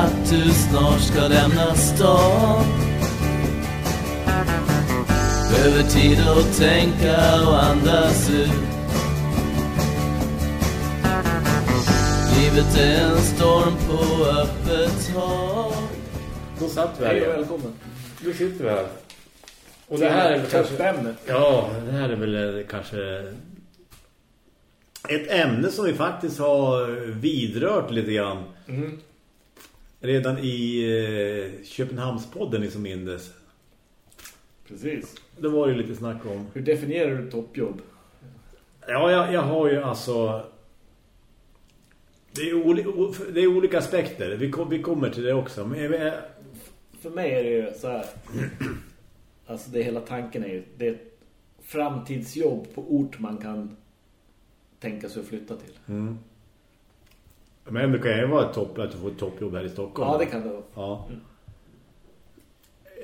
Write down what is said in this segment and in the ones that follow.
att du snart ska lämna stan Behöver tid att tänka och andas ut Livet är en storm på öppet hav Då satt vi här Hej och välkommen. Nu sitter vi här. Och det här är väl kanske... Toppämne. Ja, det här är väl eh, kanske ett ämne som vi faktiskt har vidrört lite grann. Mm. Redan i eh, Köpenhamnspodden liksom mindes. Precis. Det var ju lite snack om... Hur definierar du toppjobb? Ja, jag, jag har ju alltså... Det är, oli, det är olika aspekter. Vi, kom, vi kommer till det också. Men jag, För mig är det ju så här... Alltså det hela tanken är ju... Det är ett framtidsjobb på ort man kan tänka sig att flytta till. mm. Men det kan ju vara topp, att du får ett toppjobb här i Stockholm. Ja, det kan det vara. Ja.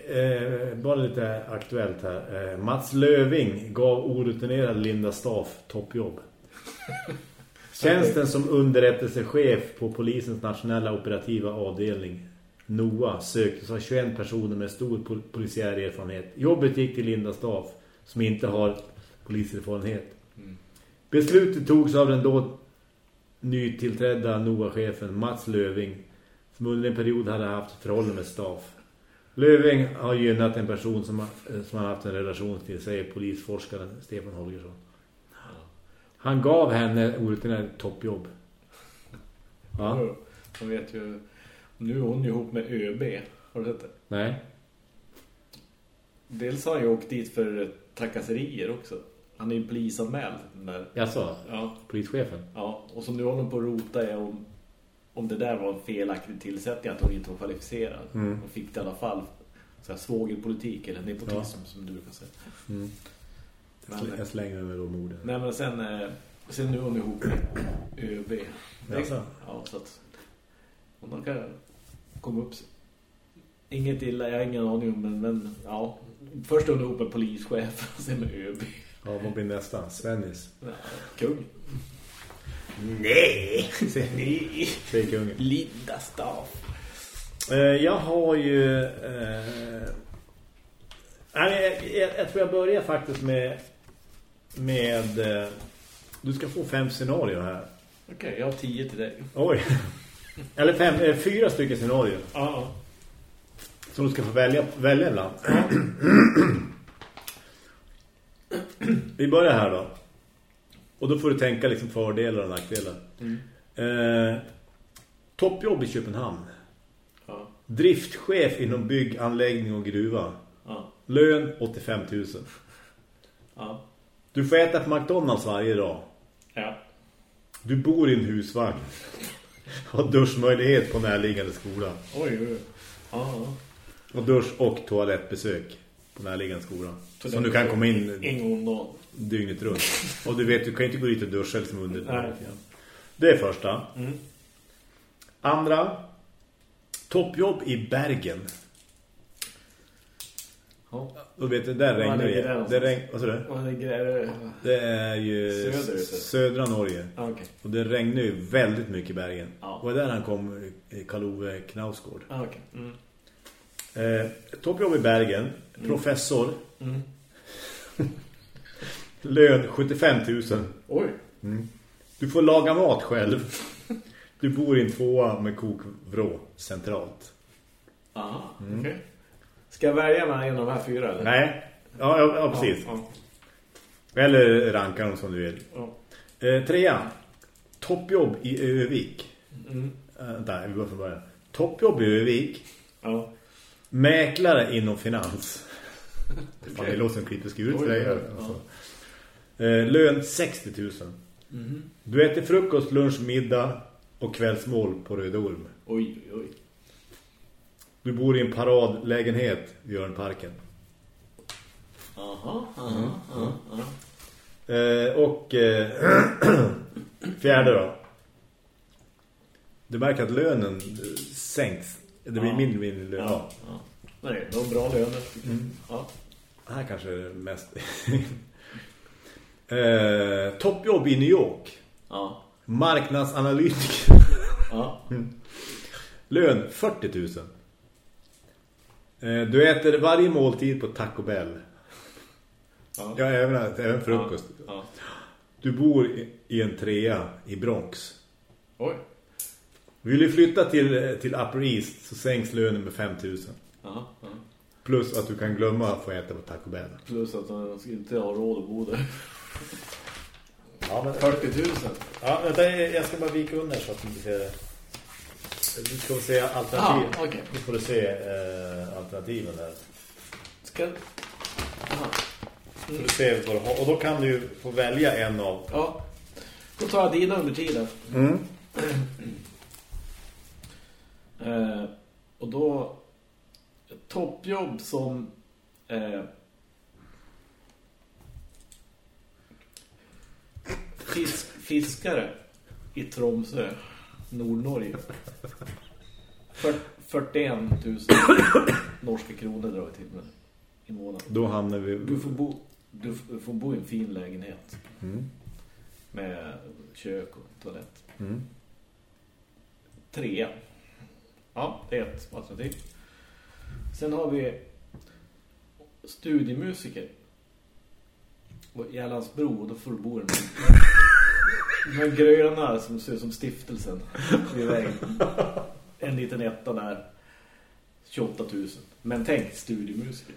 Eh, bara lite aktuellt här. Eh, Mats Löving gav orutinerad Linda Staff toppjobb. Tjänsten som underrättelsechef på polisens nationella operativa avdelning NOA söktes av 21 personer med stor pol polisiär erfarenhet. Jobbet gick till Linda Staff som inte har poliserfarenhet. Beslutet togs av den då nytillträdda NOA-chefen Mats Löving som under en period hade haft ett förhållande med Staff. Löving har gynnat en person som, har- som har haft en relation till, säger polisforskaren Stefan Holgersson. Han gav henne orutinerat toppjobb. Ja, Man vet ju... Nu är hon ihop med ÖB. Har du sett det? nej. Dels har han ju åkt dit för trakasserier också. Han är ju polisanmäld. Sa, Ja, polischefen. ja. Och så nu håller på att rota i om, om det där var en felaktig tillsättning. Att hon inte var kvalificerad. Mm. Hon fick det i alla fall så här svågerpolitik eller nepotism som du brukar säga. Mm. Jag, Men- jag slänger med de orden. Nej men sen, eh, sen nu är hon ihop med ÖB. Jaså? Ja, så att hon kan komma upp sig. Inget illa, jag har ingen aning om men, men ja. Först är hon ihop med polischef och sen med ÖB. Ja, vad blir nästa? Svennis. Ja, kung. Nej! Nej. Säger kungen. Linda Staff. Eh, jag har ju... Eh, nej, jag, jag, jag tror jag börjar faktiskt med... Med... Eh, du ska få fem scenarier här. Okej, jag har tio till dig. Oj. Eller fem, eh, fyra stycken scenarier. Ja, Som du ska få välja, välja ibland. Vi börjar här då. Och då får du tänka liksom fördelar och nackdelar. Mm. Eh, toppjobb i Köpenhamn. ja, Driftchef inom bygganläggning och gruva. ja, Lön 85 000. ja. Du får äta på McDonalds varje dag. ja. Du bor i en husvagn. Har duschmöjlighet på närliggande skola. Oj, oj, ja. Och dusch- och toalettbesök på närliggande skola. Så Som det- du kan komma in En gång om dagen. dygnet runt. Och du vet, du kan inte gå dit och duscha liksom under. Nej. Det är första. Mm. Andra. Toppjobb i Bergen. Ja. Då vet du, där regnar ligger det det. Det, regn, vad sa du? Det? det är ju södra Norge. Ja, okej. Och det regnar ju väldigt mycket i Bergen. Ja. Och där han kom Karl-Ove Knausgård. Ja, okej. Mm. Eh, toppjobb i Bergen. Professor. Mm. Lön 75 000. Oj. Du får laga mat själv. Du bor i en tvåa med kokvrå centralt. Aha, okej. Ska jag välja mellan en av de här fyra? Eller? Nej. Ja, ja, ja precis. Ja, Eller rankar dem som du vill. ja. Eh, trea. Toppjobb i Övik. Mm. Eh, där, vi börjar från början. Toppjobb i Övik. ja. Mäklare inom finans. Fan, Okej. det låter som skuret Oj, för dig. Alltså. Eh, lön 60 000. Mhm. Du äter frukost, lunch, middag och kvällsmål på Rödolm. Oj, oj, oj. Du bor i en paradlägenhet i Jörnparken. Aha, aha, aha, aha. Eh, och eh, fjärde då. Du märker att lönen eh, sänks. Det blir Ja. mindre mindre lön. Ja. Ja. Nej, de bra löner. Ja. Här kanske är det mest. eh, toppjobb i New York. Ja. Marknadsanalytiker. Ja. Lön 40 000. Eh, Du äter varje måltid på Taco Bell. Ja. Ja, även, även frukost. Ja. Du bor i- i en trea i Bronx. Oj. Vill du flytta till, till Upper East så sänks lönen med 5 000. Ja, ja. Plus att du kan glömma att få äta på Taco Bell. Plus att man ska inte ha råd att bo där. Ja, men, 40 000. ja, vänta, jag ska bara vika under så att du inte ser det. Du ska se alternativ. Ja, okej. Nu får du se eh, alternativen där. Ska... Aha. Så du ser vad du har. Och då kan du få välja en av. Ja. Då tar jag dina under tiden. Mm. Eh, och då... ett Toppjobb som... Eh, fisk, fiskare i Tromsö, Nordnorge. Fyr- 41 000 norska kronor drar vi till med i månaden. Då hamnar vi... Du får bo, du får bo i en fin lägenhet Mm. med kök och toalett. Mm. Trea. Ja, det är ett alternativ. Sen har vi studiemusiker. Och i Älandsbro, då får du bo i den med gröna som ser ut som stiftelsen vid vägen. En liten etta där. 28 000. Men tänk studiemusiker.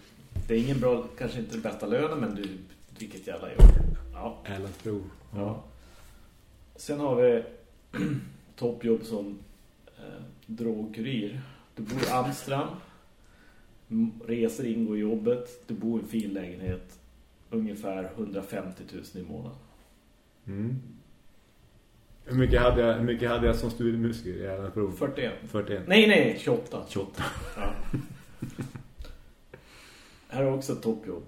Det är ingen bra, kanske inte den bästa lönen, men du, vilket jävla jobb. Ja. Älandsbro. Ja. Sen har vi toppjobb som eh, drogkurir. Du bor i Amsterdam. Reser ingår i jobbet. Du bor i en fin lägenhet. Ungefär 150 000 i månaden. Mm. Hur mycket hade jag, hur mycket hade jag som studiemusiker i Älandsbro? 41. 41. Nej, nej, 28. 28. Ja. Här har också ett toppjobb.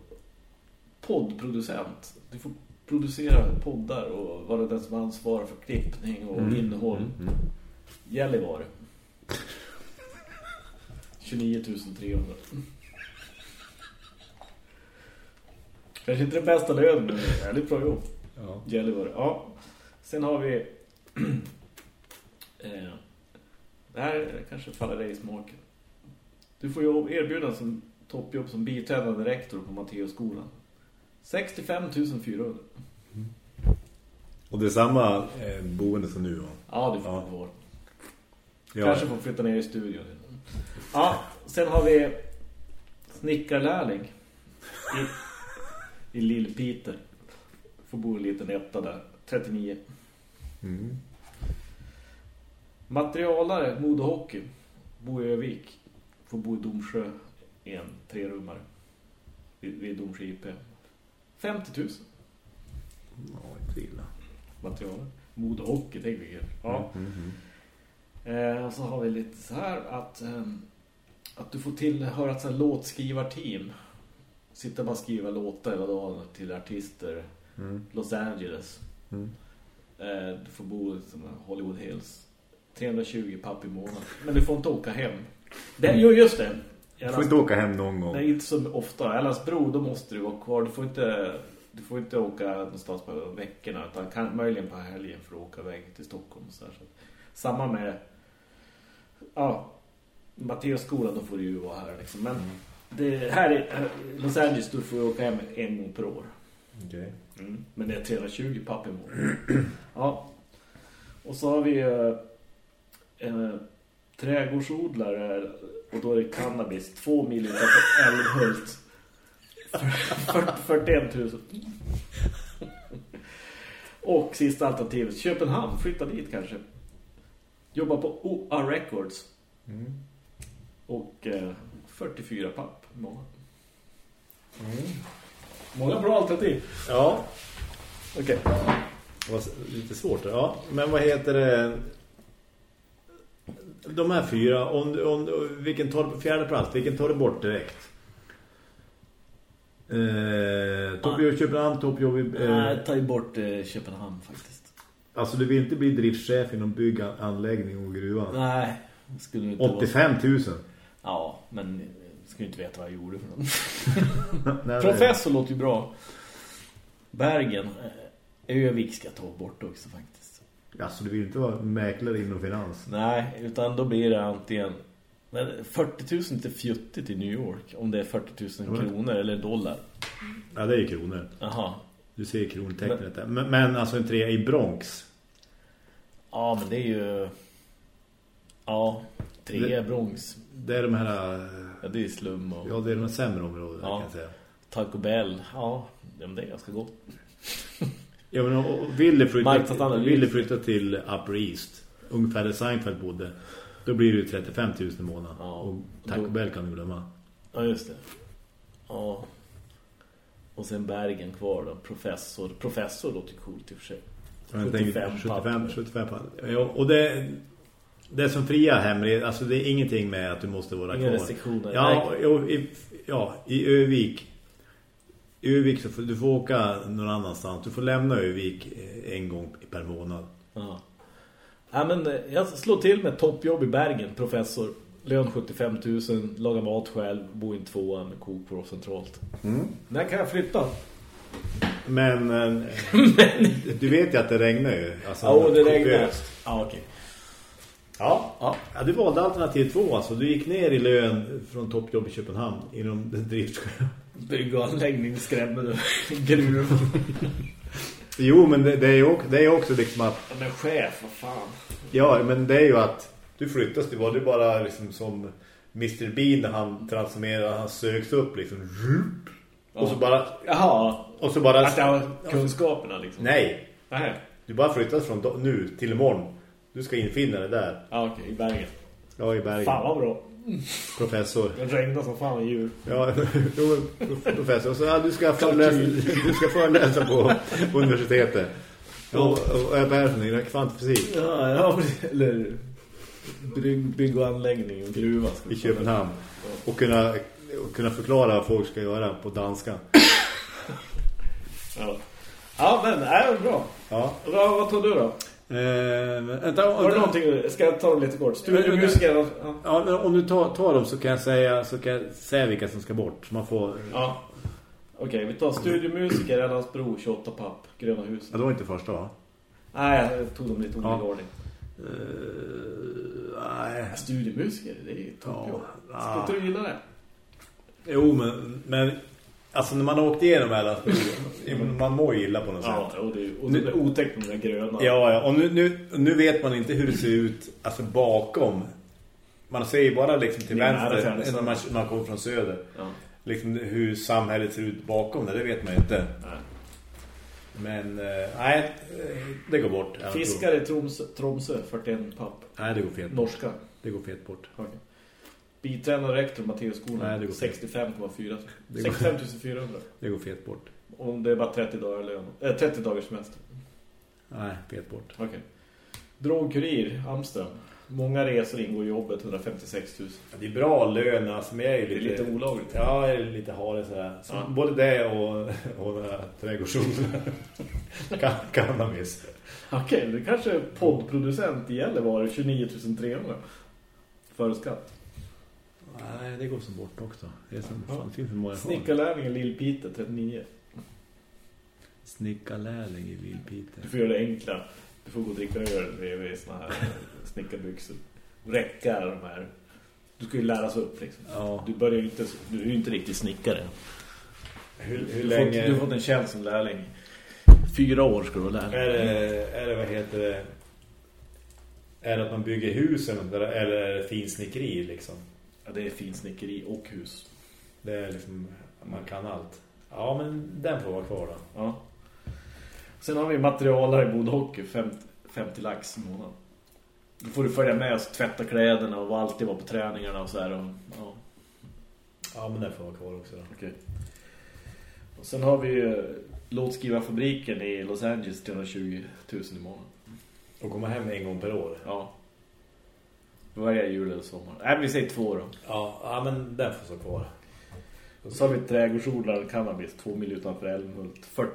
Poddproducent. Du får producera poddar och vara den som ansvarar för klippning och Mm. innehåll. Mm. Mm. Gällivare. 29 300. Kanske inte det bästa lönen, men det väldigt bra jobb. Ja. Gällivare. Ja. Sen har vi... eh, det här kanske faller dig i smaken. Du får jobb erbjudan som toppjobb som biträdande rektor på Matteusskolan. 65 400. Och det är samma eh, boende som nu va? Ja, du får Ja. vår. Ja. Kanske får flytta ner i studion. Ja, sen har vi snickarlärling i, i Lillpiter. Får bo i en liten etta där. 39. Mm. Materialare, modehockey. Bo i Övik. Får bo i Domsjö i en trerummare. Vid, vid Domsjö IP. 50 000 Ja, inte illa. materialare. Modehockey, tänk vilket. Ja. Mm, mm, Eh, och så har vi lite så här att, ehm, att du får tillhöra ett låtskrivarteam. Sitta och bara skriva låtar hela dagen till artister. mm. Los Angeles. Mm. Eh, du får bo i såna Hollywood Hills. 320 papp i månaden. Men du får inte åka hem. Det, jo, just det. Du får inte åka hem någon gång. Nej, inte så ofta. Älandsbro, då måste du vara kvar. Du får inte, du får inte åka någonstans på veckorna. Utan kan, möjligen på helgen för att åka iväg till Stockholm. Så här. Så, samma med ja, Matteusskolan, då får du ju vara här. Liksom. Men det, här i Los Angeles, då får du åka hem en gång per år. Okej. Mm. Men det är 320 papp i månaden. ja. Och så har vi eh, en trädgårdsodlare och då är det cannabis. Två mil utanför Älmhult. För- 41 000. Och sista alternativet, Köpenhamn. Flytta dit kanske. Jobba på OA Records. Mm. Och eh, 44 papp i månaden. Mm. Många bra alternativ. Ja, Okej. det var lite svårt. Ja, men vad heter det? De här fyra, om, om, vilken tar du på fjärde plats? Vilken tar du bort direkt? Eh, toppjobb i Köpenhamn, toppjobb i... Eh, Nej, ta ju bort eh, Köpenhamn faktiskt. Alltså du vill inte bli driftchef inom bygganläggning och gruvan? Nej, skulle inte 85 000. Vara... Ja, men skulle inte veta vad jag gjorde för något. Nej, Professor låter ju bra. Bergen. eh, Övik ska ta bort också faktiskt. Alltså du vill inte vara mäklare inom finans. Nej, utan då blir det antingen men 40 000 till Fjutti till New York. Om det är 40 000 kronor eller dollar. Ja, det är kronor. Jaha. Du ser krontecknet där. Men, men alltså en trea i Bronx. Ja, men det är ju... Ja, tre Det- Bronx. Det är de här... Ja, det är slum och Ja, det är de sämre områdena Ja. kan jag säga. Taco Bell. Ja, men det är ganska gott. Ja, men och, och vill, du flytta, Marknadsanalys. vill du flytta till Upper East, ungefär där Seinfeld bodde, då blir det ju 35 000 i månaden. Ja. Och Taco Då- Bell kan du glömma. Ja, just det. Ja. Och sen Bergen kvar då. Professor. Professor låter coolt i och för sig. Jag 75 tänker 75, papper. 75 papper. Ja, och det, det som fria hemlighet, alltså det är ingenting med att du måste vara Inga kvar. restriktioner. Ja, i, ja, i Övik. I Övik så får du får åka någon annanstans. Du får lämna Övik eh, en gång per månad. Ja. ja, men eh, jag slår till med toppjobb i Bergen. Professor. Lön 75 000. Laga mat själv. Bo i en tvåa med kokvrå centralt. När kan jag flytta? Men, eh, du vet ju att det regnar ju. Alltså, Ja, det regnar. Ja, okej. Ja. Ja. ja, du valde alternativ två. Alltså. Du gick ner i lön från toppjobb i Köpenhamn inom driftskolan. Bygg och anläggning skrämmer. Gruv. Jo, men det, det är ju också, det är också liksom att Men chef, vad fan. Ja, men det är ju att du flyttas, det var du bara liksom som Mr. Bean när han transformerar, han sögs upp liksom. Och så bara Jaha. och så bara Att jag har kunskaperna liksom. Nej, Nej. du bara flyttas från nu till imorgon. Du ska infinna dig där. Ja, okej. I Bergen. Ja, i Bergen. Fan vad bra. Professor. Det regnar som fan i djur. Ja, professor. Så ja, du ska föreläsa, du ska föreläsa på, på universitetet. Och, och är Persson i kvantfysik Ja, ja. Eller bygg, bygg och anläggning och gruva. i. Köpenhamn. Och kunna, och kunna förklara vad folk ska göra på danska. Ja. Ja, men nej, bra. Ja. Vad, vad tog du då? Eh, vänta, Var det någonting? Ska jag ta det lite kort? Studiomusiker. Ja. Ja, om du tar, tar dem så kan jag säga så kan jag säga vilka som ska bort. Så man får... ja. Okej, vi tar studiomusiker, Ellans bro, 28 papp, Gröna huset. Ja, det var inte första va? Nej, jag tog dem lite olika Ja. ordning. Uh, nej. Studiomusiker, det är ju toppjobb. Ja. Ska du gilla det? Jo, men, men alltså när man har åkt igenom Erlandsbron, man mår illa på något Ja, sätt. och det är, och det är otäckt med de där gröna. Ja, ja. Och nu, nu, nu vet man inte hur det ser ut alltså bakom. Man ser ju bara liksom till vänster när man, man kommer från söder. Ja. Liksom hur samhället ser ut bakom det, det vet man inte. Nej. Men eh, nej, eh, det går bort. Fiskare i Tromsö, Tromsö, 41 papp. Nej, det går fet bort. Norska. Det går fet bort. Okay. Biträdande rektor Matteus skolan det går fel. 65,4 Det går- 65 400 Det går fet bort. Om det är bara 30 dagar lön äh, 30 dagars semester Nej, fet bort. Okej Drogkurir, Amström Många resor ingår i jobbet, 156 000 Ja, Det är bra lön, alltså, men jag är ju Det är lite... lite olagligt Ja, jag är lite harig sådär. Så Ja. Både det och, och trädgårdsodlingen. kan, cannabis. Okej, det kanske är poddproducent i Gällivare 29 300 Före skatt Nej, det går som bort också. Det är som, Ja. fan, finns det många kvar. Snickarlärlingen Lill Peter, 39 Snickarlärling i Vildpiter. Du får göra det enkla Du får gå och dricka öl bredvid såna här snickarbyxor Räcka de här Du ska ju läras upp liksom Ja. Du börjar ju inte, du är ju inte riktigt snickare. Hur, hur Du, länge... du har fått en tjänst som lärling. Fyra år ska du vara Är lärling. det, är det, vad heter det? Är det att man bygger husen eller är det finsnickeri liksom? Ja, det är finsnickeri och hus. Det är liksom, man kan allt. Ja, men den får vara kvar då. Ja. Sen har vi materialare i Bodhockey, 50, 50 lax i månaden. Då får du följa med och tvätta kläderna och alltid vara på träningarna och så här. Och, ja, Ja, men den får vara kvar också då. okej. Och sen har vi eh, låtskrivarfabriken i Los Angeles, 320 000 i månaden. Och komma hem en gång per år. Ja. Varje jul eller sommar. Nej, vi säger två då. Ja, ja men den får stå kvar. Och så har vi trädgårdsodlare cannabis, två mil utanför Älmhult, 40,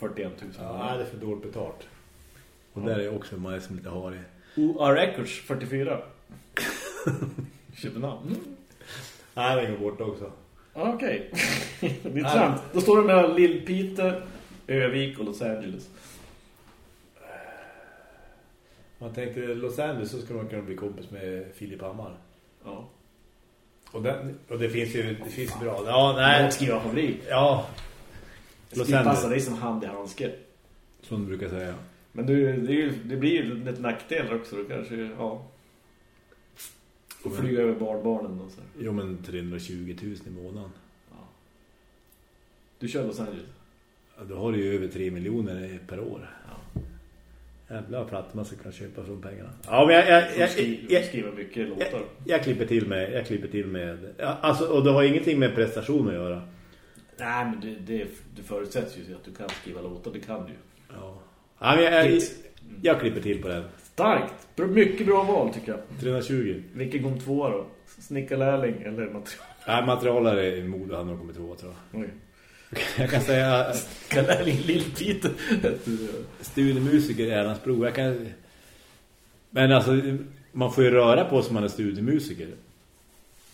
41 000. Ja, nej, det är för dåligt betalt. Och där är också man är som lite harig. OR Records, 44. Köpenhamn. Mm. Nej, den går bort också. Ah, Okej. det är intressant. Då står det mellan Lill Peter, Övik och Los Angeles. Man tänkte Los Angeles så skulle man kunna bli kompis med Filip Hammar. Ja. Och, den, och det finns ju det finns bra. Ja, nej. Nej. Skriva fabrik. Ja. Det skulle passa dig som hand i handske. som du brukar säga. Men du, det, ju, det blir ju lite nackdelar också. Då kanske, ja. Och flyga över barnbarnen och så. Jo, men 320 000 i månaden. Ja. Du kör Los Angeles. Ja, Då har du ju över 3 miljoner per år. Ja. Jävla platt man ska kunna köpa från pengarna. Ja, men jag, jag, Du jag, skriver, jag, du skriver mycket jag, låtar. jag klipper till med, jag klipper till med, alltså, och det har ingenting med prestation att göra. Nej, men det, det, det förutsätts ju att du kan skriva låtar. Det kan du ju. Ja. Ja, men jag, jag, Hit. jag klipper till på den. Starkt! Mycket bra val tycker jag. 320. Vilken gång tvåa då? Snickarlärling eller material? Nej, materialare i mode hade nog kommit två, tror jag. Oj. Jag kan säga Snickarlärling Lill-Peter. studiemusiker i Erlandsbro. Jag kan... Men alltså, man får ju röra på sig man är studiemusiker.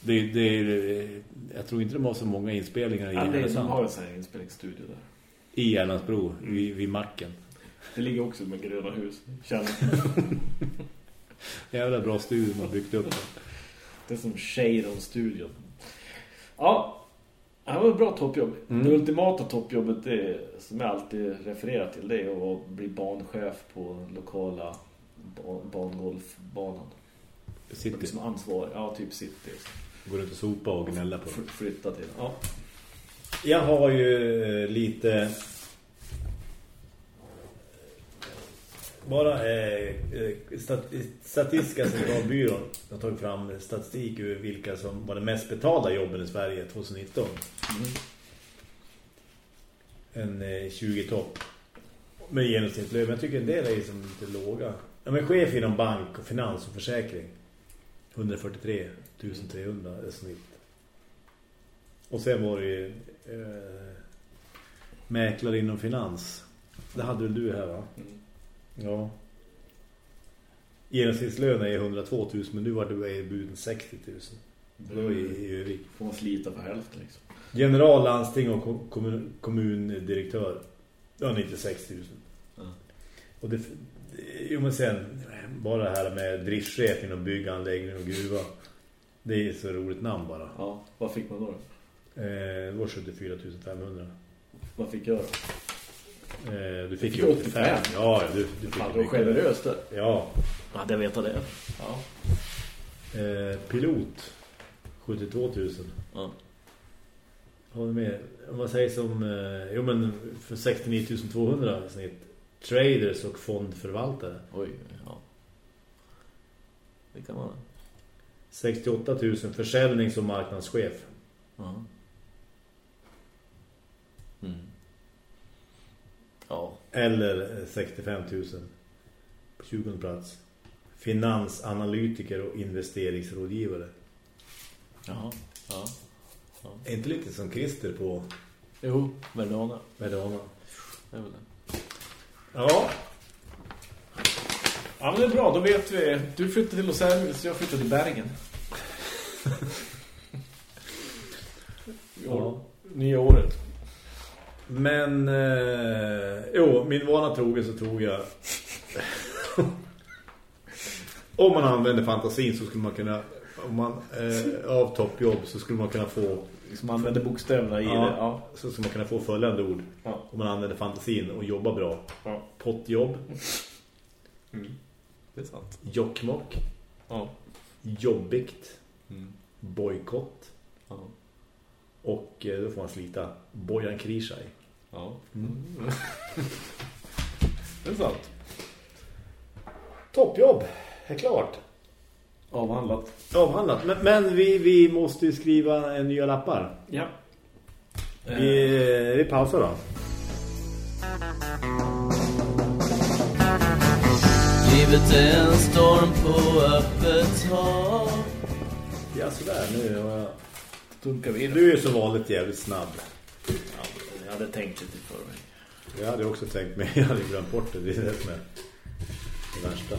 Det, det, jag tror inte de har så många inspelningar i Ja, det, de Härnösand. har en sån här inspelningsstudio där. I Erlandsbro, vid, vid macken. Det ligger också med gröna hus. Känner. Jävla bra studio man byggt upp. Det är som Shadon-studion. Ja, det var ett bra toppjobb. Mm. Det ultimata toppjobbet det, som jag alltid refererar till det är att bli banchef på lokala ba- bangolfbanan. City. Som ansvarig. Ja, typ city. Går ut och sopa och gnälla på. F- flytta till. Ja. Jag har ju eh, lite... Bara eh, eh, stat, Statistiska centralbyrån har tagit fram statistik över vilka som var de mest betalda jobben i Sverige 2019. En eh, 20-topp. Med genomsnittslön. Men jag tycker en del är som lite låga. Ja, men chef inom bank och finans och försäkring. 143 300 är snitt. Och sen var det ju eh, mäklare inom finans. Det hade väl du här va? Mm. Ja. Genomsnittslön är 102 000 men nu var det erbjuden 60 000. Det var i, i Övik. Får man slita för hälften liksom. General, landsting och kom- kommun, kommundirektör. Ja, 96 000. Ja. Och det, jo men sen bara det här med driftchef inom bygganläggning och gruva. Det är så roligt namn bara. Ja, vad fick man då? då? Eh, det var 74 500. Vad fick jag då? Eh, du fick fick ju 85. 85. Ja, du, du fick Fan, det var generöst det. Ja. Ja, det vet jag det. Ja. Eh, pilot 72 000. ja. Har du med? Vad sägs om eh, jo men för 69 200 i snitt traders och fondförvaltare. Oj, ja. Det kan man. 68 000 försäljnings- och marknadschef. Ja. Mm. Ja. Eller eh, 65 000 på 20 plats. Finansanalytiker och investeringsrådgivare. Jaha. Ja. Är inte lite som Christer på Jo, Verdana. Verdana? Det är väl det. Ja, Ja, men det är bra. Då vet vi. Du flyttade till Los Angeles jag flyttade till Bergen. Ja. Nya året. Men eh, jo, min vana trogen så tog jag om man använder fantasin så skulle man kunna om man eh, av toppjobb så skulle man kunna få Som använder bokstäverna i Ja. det. Ja. så skulle man kunna få följande ord Ja. om man använder fantasin och jobbar bra. Ja. Pottjobb, Mm. Det är sant. jockmock, Ja. jobbigt, Mm. bojkott Ja. och eh, då får man slita Bojan Krishaj. Ja. Mm. det är sant. Toppjobb, är klart. Avhandlat. Avhandlat. Men, men vi, vi måste ju skriva en nya lappar. Ja. Vi, vi pausar då. Livet är en storm på öppet hav Ja, sådär. Nu har jag... Dunkar vi in. Du är ju så vanligt jävligt snabb. Ja, jag hade tänkt lite i förväg. Jag hade också tänkt mig, jag hade glömt bort det. Det är det som är det värsta.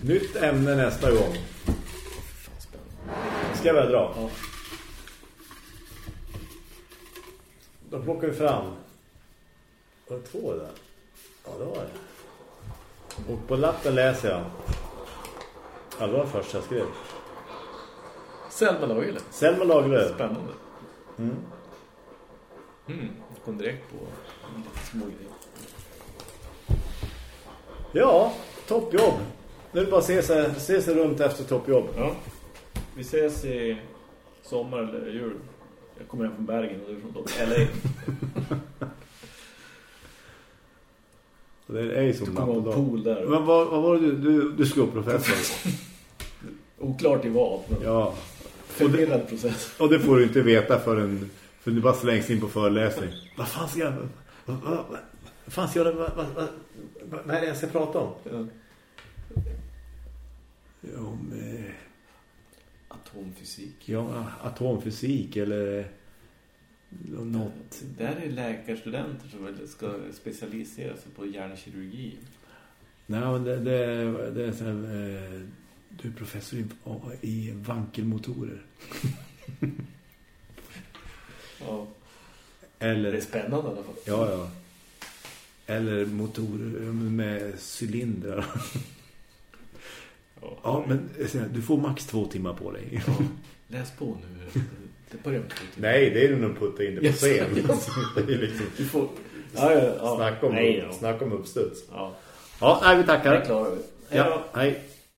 Nytt ämne nästa gång. Ska jag börja dra? Ja. Då plockar vi fram. Var det två där? Ja, det var det. Och på lappen läser jag. Ja, det var det första jag skrev. Selma Lagerlöf. Selma Lagerlöf. Spännande. Mm. Mm. Kom direkt på lite små grejer. Ja, toppjobb. Nu är det bara att se sig, se sig runt efter toppjobb. Ja. Vi ses i sommar eller jul. Jag kommer hem från Bergen och du är från LA. Det är ej som Du kommer och ha pool där. Men vad, vad var det du, du, du skulle professor? Oklart i vad, men ja, förvirrad process. och det får du inte veta förrän för du bara slängs in på föreläsning. Vad fan ska jag... Vad, vad, vad, fan ska jag... Vad, vad, vad, vad är det jag ska prata om? Ja. Jo, med, Atomfysik. ja, atomfysik eller något. Där är läkarstudenter som ska specialisera sig på hjärnkirurgi. Nej, men det, det, det är så här, eh, du är professor i, i vankelmotorer. Ja. Eller, Det är spännande i alla fall. ja, ja. Eller motorer med cylindrar. Ja, men eh, du får max två timmar på dig. Ja. Läs på nu. Det med två timmar. Nej, det är nog putta in det på Yes, scen. yes. det är liksom Du får... Ja, ja, ja. snacka om, Nej, ja. snacka om uppstuds. Ja, Ja, vi det tackar. klarar vi. Hej. Ja, hej.